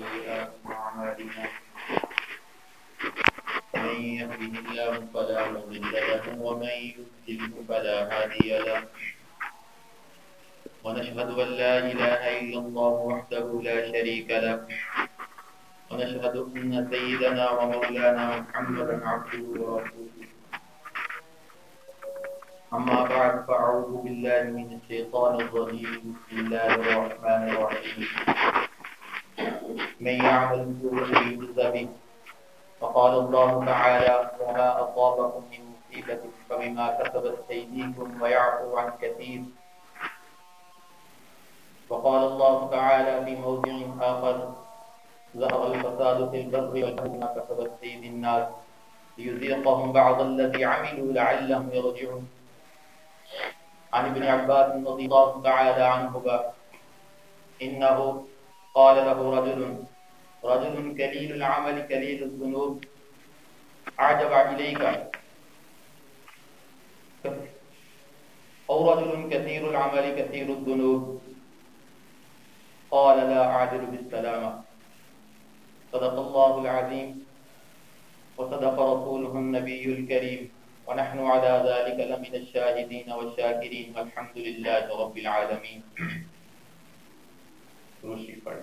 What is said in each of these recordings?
وسيئات أعمالنا من يهده الله فلا مضل له ومن يضلل فلا هادي له ونشهد أن لا إله إلا الله وحده لا شريك له ونشهد أن سيدنا ومولانا محمدا عبده ورسوله أما بعد فأعوذ بالله من الشيطان الرجيم بسم الله الرحمن الرحيم من يعمل سوءا يجز به فقال الله تعالى وما أصابكم من مصيبة فبما كسبت أيديكم ويعفو عن كثير. وقال الله تعالى في موضع آخر ظهر الفساد في البر بما كسبت أيدي الناس ليذيقهم بعض الذي عملوا لعلهم يرجعون. عن ابن عباس رضي الله تعالى عنه إنه قال له رجل رجل كليل العمل كليل الذنوب. أعجب إليك. أو رجل كثير العمل كثير الذنوب. قال لا أعدل بالسلامة. صدق الله العظيم. وصدق رسوله النبي الكريم. ونحن على ذلك لمن الشاهدين والشاكرين. والحمد لله رب العالمين. روشی پڑھ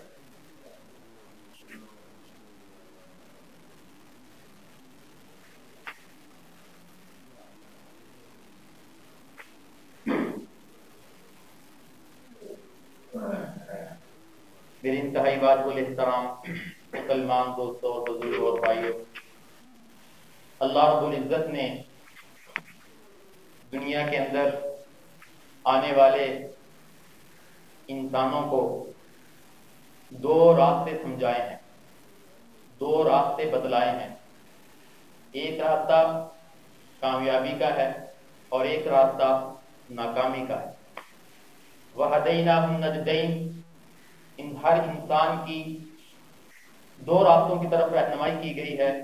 میری انتہائی بات بول احترام مسلمان دوستوں اور بزرگوں اور بھائیوں، اللہ رب العزت نے دنیا کے اندر آنے والے انسانوں کو دو راستے سمجھائے ہیں، دو راستے بدلائے ہیں۔ ایک راستہ کامیابی کا ہے اور ایک راستہ ناکامی کا ہے۔ وہ حدینہ نجدین ان ہر انسان کی دو راستوں کی طرف رہنمائی کی گئی ہے۔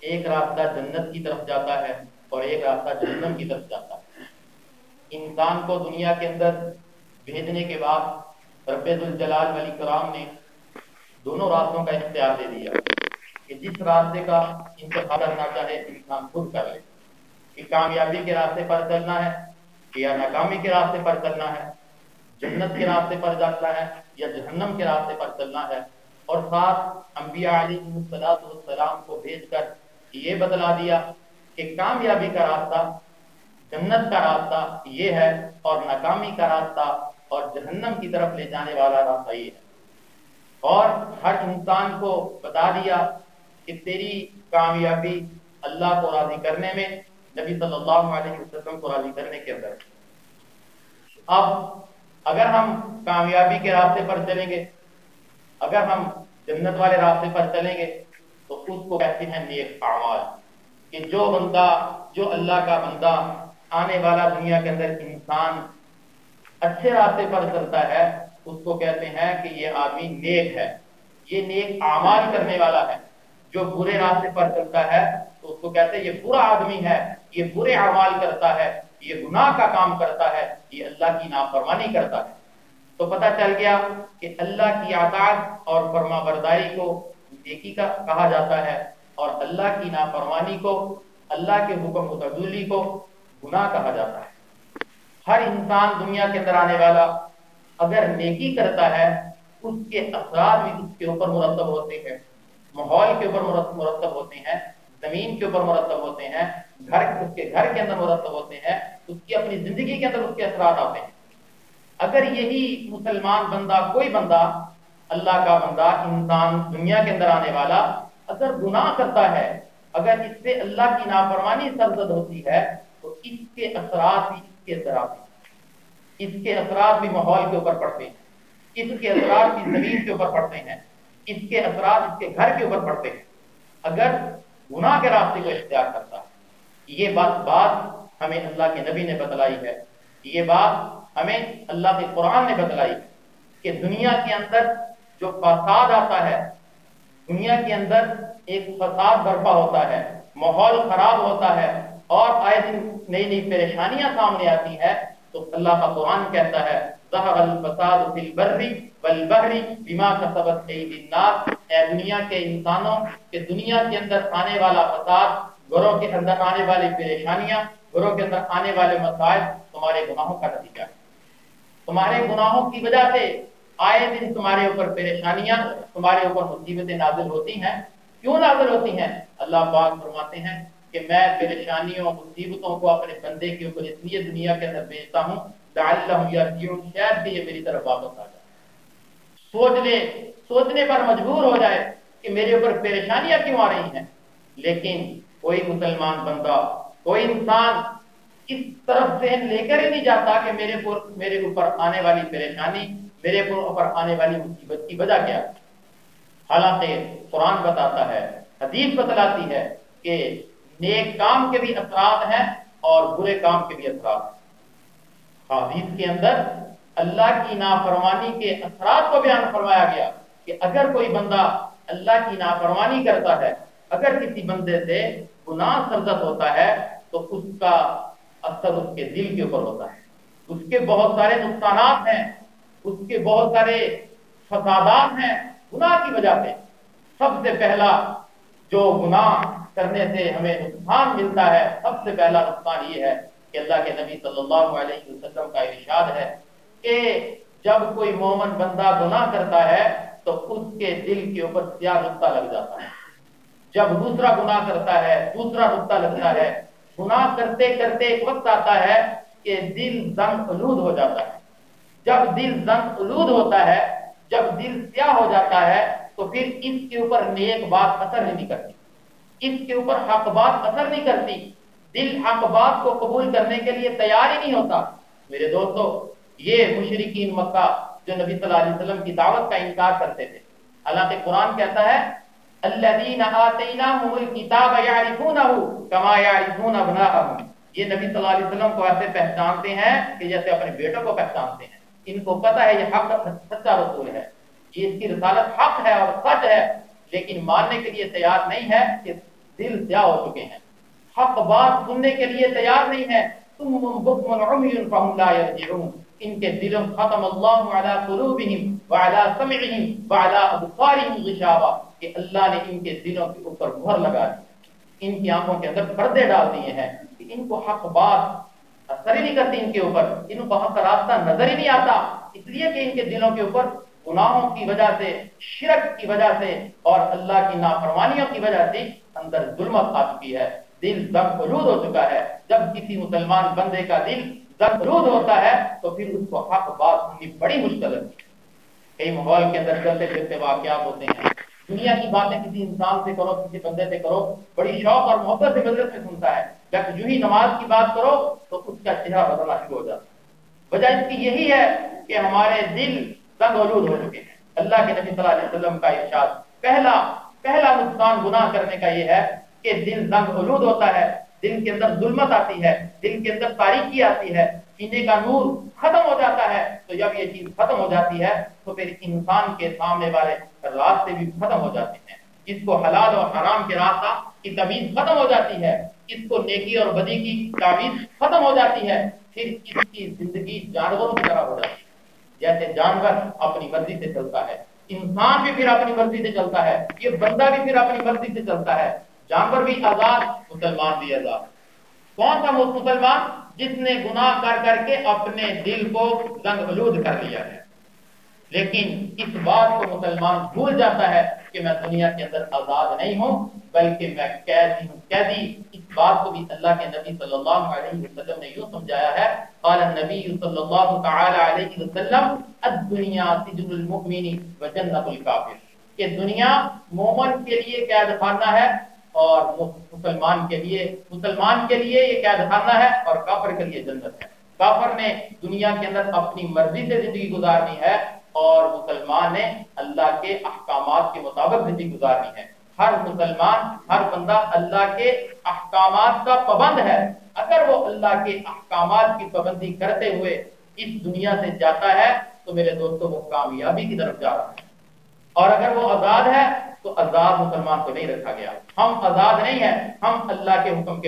ایک راستہ جنت کی طرف جاتا ہے اور ایک راستہ جہنم کی طرف جاتا ہے۔ انسان کو دنیا کے اندر بھیجنے کے بعد رب الجلال ولی کرام نے دونوں راستوں کا اختیار دے دیا کہ جس راستے کا انتخاب کرنا چاہے انسان خود کر لے۔ کہ کامیابی کے راستے پر چلنا ہے یا ناکامی کے راستے پر چلنا ہے۔ جنت کے راستے پر جاتا ہے یا جہنم کے راستے پر چلنا ہے اور ساتھ انبیاء علیہ السلام کو بھیج کر یہ بدلا دیا کہ کامیابی کا راستہ، جنت کا راستہ یہ ہے اور ناکامی کا راستہ اور جہنم کی طرف لے جانے والا راستہ یہ ہے۔ اور ہر انسان کو بتا دیا کہ تیری کامیابی اللہ کو راضی کرنے میں، نبی صلی اللہ علیہ وسلم کو راضی کرنے کے اندر۔ اب اگر ہم کامیابی کے راستے پر چلیں گے، اگر ہم جنت والے راستے پر چلیں گے، تو اس کو کہتے ہیں نیک اعمال، کہ جو بندہ، جو اللہ کا بندہ آنے والا دنیا کے اندر انسان اچھے راستے پر چلتا ہے، اس کو کہتے ہیں کہ یہ آدمی نیک ہے۔ یہ نیک اعمال کرنے والا ہے۔ جو برے راستے پر چلتا ہے، تو اس کو کہتے ہیں یہ برا آدمی ہے، یہ برے اعمال کرتا ہے۔ یہ گناہ کا کام کرتا ہے، یہ اللہ کی نافرمانی کرتا ہے۔ تو پتہ چل گیا کہ اللہ کی اطاعت اور فرما برداری کو نیکی کا کہا جاتا ہے اور اللہ کی نافرمانی کو، اللہ کے حکم متعدلی کو گناہ کہا جاتا ہے۔ ہر انسان دنیا کے اندر آنے والا اگر نیکی کرتا ہے، اس کے اثرات بھی اس کے اوپر مرتب ہوتے ہیں، ماحول کے اوپر مرتب ہوتے ہیں۔ زمین کے اوپر مرتب ہوتے ہیں، گھر اس کے گھر کے اندر مرتب ہوتے ہیں، اس کی اپنی زندگی کے اندر اس کے اثرات آتے ہیں۔ اگر یہی مسلمان بندہ، کوئی بندہ اللہ کا بندہ، انسان دنیا کے اندر آنے والا اگر گناہ کرتا ہے، اگر اس سے اللہ کی نافرمانی سرزد ہوتی ہے، تو اس کے اثرات بھی اس کے اندر آتے ہیں۔ اس کے اثرات بھی ماحول کے اوپر پڑتے ہیں۔ اس کے اثرات بھی زمین کے اوپر پڑتے ہیں۔ اس کے اثرات اس کے گھر کے اوپر پڑتے ہیں۔ اگر گناہ کے راستے کو اختیار کرتا ہے یہ بات بات ہمیں اللہ کے نبی نے بتلائی ہے۔ یہ بات ہمیں اللہ کے قرآن نے بتلائی ہے کہ دنیا کے اندر جو فساد آتا ہے، دنیا کے اندر ایک فساد برپا ہوتا ہے، ماحول خراب ہوتا ہے اور آئے دن نئی نئی پریشانیاں سامنے آتی ہے تو اللہ کا قرآن کہتا ہے ظہر الفساد فی البر والبحر بما کسبت ایدی الناس. اے دنیا کے انسانوں کہ دنیا کے اندر آنے والا فساد، گھروں کے اندر آنے والی پریشانیاں، گھروں کے اندر آنے والے مسائل تمہارے گناہوں کا نتیجہ ہے۔ تمہارے گناہوں کی وجہ سے آئے دن تمہارے اوپر پریشانیاں، تمہارے اوپر مصیبتیں نازل ہوتی ہیں۔ کیوں نازل ہوتی ہیں؟ اللہ پاک فرماتے ہیں کہ میں پریشانیوں، مصیبتوں کو اپنے بندے کے اوپر اس لیے دنیا کے اندر بھیجتا ہوں لعلہم یرجعون، شاید بھی یہ میری طرف واپس آ جائے۔ سوچ لے سوچنے پر مجبور ہو جائے کہ میرے اوپر پریشانیاں کیوں آ رہی ہیں۔ لیکن کوئی مسلمان بندہ، کوئی انسان اس طرف ذہن لے کر ہی نہیں جاتا کہ میرے پر میرے اوپر آنے والی پریشانی، میرے اوپر آنے والی مصیبت کی وجہ کیا حالانکہ قرآن بتاتا ہے، حدیث بتلاتی ہے کہ نیک کام کے بھی اثرات ہیں اور برے کام کے بھی اثرات ہیں۔ حدیث کے اندر اللہ کی نافرمانی کے اثرات کو بیان فرمایا گیا کہ اگر کوئی بندہ اللہ کی نافرمانی کرتا ہے، اگر کسی بندے سے گناہ سرزت ہوتا ہے، تو اس کا اثر اس کے دل کے اوپر ہوتا ہے۔ اس کے بہت سارے نقصانات ہیں، اس کے بہت سارے فسادات ہیں گناہ کی وجہ سے۔ سب سے پہلا جو گناہ کرنے سے ہمیں نقصان ملتا ہے، سب سے پہلا نقصان یہ ہے کہ اللہ کے نبی صلی اللہ علیہ وسلم کا ارشاد ہے کہ جب کوئی مومن بندہ گناہ کرتا ہے تو اس کے دل کے اوپر سیاہ نقطہ لگ جاتا ہے۔ جب دوسرا گناہ کرتا ہے، دوسرا نقطہ لگتا ہے۔ گناہ کرتے کرتے ایک وقت آتا ہے کہ دل زنگ علود ہو جاتا ہے۔ جب دل زنگ علود ہوتا ہے، جب دل سیاہ ہو جاتا ہے، تو پھر اس کے اوپر نیک بات اثر نہیں کرتی۔ اس کے اوپر حق بات اثر نہیں کرتی۔ دل حق بات کو قبول کرنے کے لیے تیار ہی نہیں ہوتا۔ میرے دوستو، یہ مشرقین مکہ جو نبی صلی اللہ علیہ وسلم کی دعوت کا انکار کرتے تھے۔ حالانکہ قرآن کہتا ہے الذين آتيناهم الكتاب يعرفونه كما يعرفون ابناءهم یہ نبی صلی اللہ علیہ وسلم کو ایسے پہچانتے ہیں کہ جیسے اپنے بیٹوں کو پہچانتے ہیں۔ ان کو پتہ ہے، یہ حق سچا رسول ہے۔ یہ اس کی رسالت حق ہے اور سچ ہے، لیکن ماننے کے لیے تیار نہیں ہے کہ دل سیاہ ہو چکے ہیں۔ حق بات سننے کے لیے تیار نہیں ہے تم بکم عمی فهم لا يرجعون۔ ان کے دلوں ختم اللہ علی قلوبہم وعلی سمعہم وعلی ابصارہم غشاوہ کہ اللہ نے ان کے دلوں کے اوپر مہر لگا دی۔ ان کی آنکھوں کے اندر پردے ڈال دیے ہیں کہ ان کو حق بات اثر ہی نہیں کرتی ان کے اوپر، ان کو حق راستہ نظر ہی نہیں آتا۔ اس لیے کہ ان کے دلوں کے اوپر گناہوں کی وجہ سے، شرک کی وجہ سے اور اللہ کی نافرمانیوں کی وجہ سے اندر ظلمت آ چکی ہے۔ دل زنگ علود ہو چکا ہے۔ جب کسی مسلمان بندے کا دل زنگ ہوتا ہے، تو پھر اس کو حق بات سننی بڑی مشکل ہے۔ کئی ماحول کے اندر چلتے پھرتے واقعات ہوتے ہیں۔ دنیا کی باتیں کسی انسان سے کرو، کسی بندے سے کرو، بڑی شوق اور محبت سے مدرس میں سنتا ہے۔ جب جو ہی نماز کی بات کرو، تو اس کا چہرہ بدلنا شروع ہو جاتا وجہ اس کی یہی ہے کہ ہمارے دل زنگ علود ہو چکے ہیں۔ اللہ کے نبی صلی اللہ علیہ وسلم کا ارشاد، پہلا پہلا نقصان گناہ کرنے کا یہ ہے کہ دل زنگ علود ہوتا ہے دل کے اندر ظلمت آتی ہے دل کے اندر تاریخی آتی ہے، سینے کا نور ختم ہو جاتا ہے۔ تو جب یہ چیز ختم ہو جاتی ہے، تو پھر انسان کے سامنے والے راستے بھی ختم ہو جاتے ہیں۔ اس کو حلال اور حرام کے راستہ کی تمیز ختم ہو جاتی ہے۔ اس کو نیکی اور بدی کی تعویذ ختم ہو جاتی ہے۔ پھر اس کی زندگی جانوروں کی طرح ہو جاتی ہے۔ جیسے جانور اپنی مرضی سے چلتا ہے، انسان بھی پھر اپنی مرضی سے چلتا ہے، یہ بندہ بھی پھر اپنی مرضی سے چلتا ہے۔ جانور بھی آزاد مسلمان بھی آزاد کون سا مسلمان؟ جس نے گناہ کر کر کے اپنے دل کو زنگ علود کر لیا ہے۔ لیکن اس بات کو مسلمان بھول جاتا ہے کہ میں دنیا کے اندر آزاد نہیں ہوں، بلکہ میں قیدی ہوں۔ قیدی، اس بات کو بھی اللہ کے نبی صلی اللہ علیہ وسلم نے یوں سمجھایا ہے۔ قال النبی صلی اللہ تعالی علیہ وسلم، الدنیا سجن المؤمن و جنت الکافر۔ کہ دنیا مومن کے لیے قید خانہ ہے اور مسلمان کے لیے، مسلمان کے لیے یہ قید خانہ ہے اور کافر کے لیے جنت ہے۔ کافر نے دنیا کے اندر اپنی مرضی سے زندگی گزارنی ہے اور مسلمان نے اللہ کے احکامات کے مطابق زندگی گزارنی ہے۔ ہر مسلمان، ہر بندہ اللہ کے احکامات کا پابند ہے۔ اگر وہ اللہ کے احکامات کی پابندی کرتے ہوئے اس دنیا سے جاتا ہے تو میرے دوستوں وہ کامیابی کی طرف جا رہا ہے۔ اور اگر وہ آزاد ہے، تو آزاد مسلمان کو نہیں رکھا گیا۔ ہم آزاد نہیں ہیں، ہم اللہ کے حکم کے